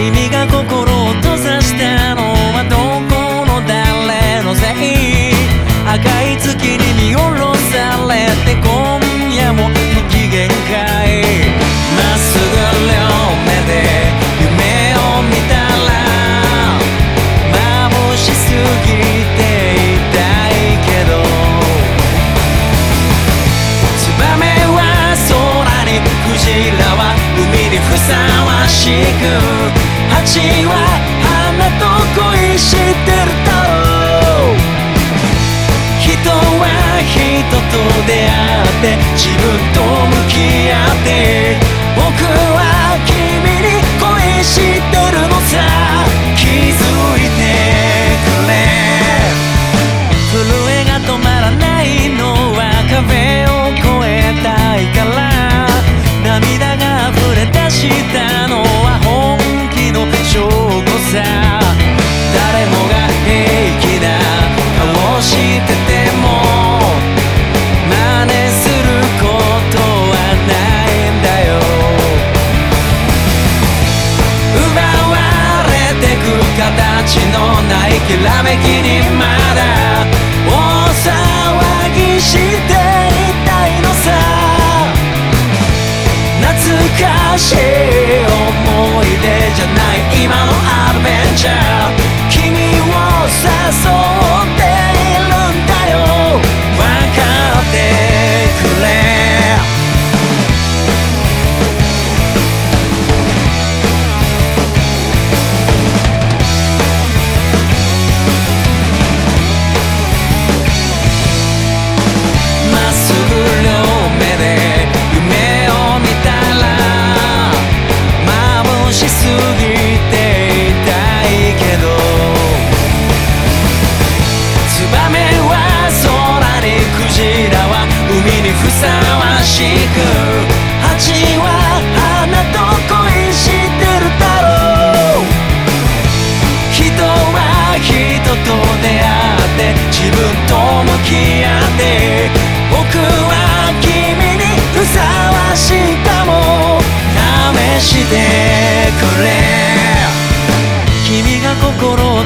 君が心を閉ざしたのはどこの誰のせい赤い月に見下ろされて今夜も不機嫌かいまっすぐ両目で夢を見たら眩しすぎて痛いけどツバメは空にくじらふさわしく蜂は花と恋してると人は人と出会って自分と向き合って僕は君に恋してるのさ。気づいてくれ。ちのないきらめきにまだ大騒ぎしていたいのさ。懐かしい思い。ふさわしく蜂は花と恋してるだろう。人は人と出会って自分と向き合って僕は君にふさわしいかも。試してくれ。君が心を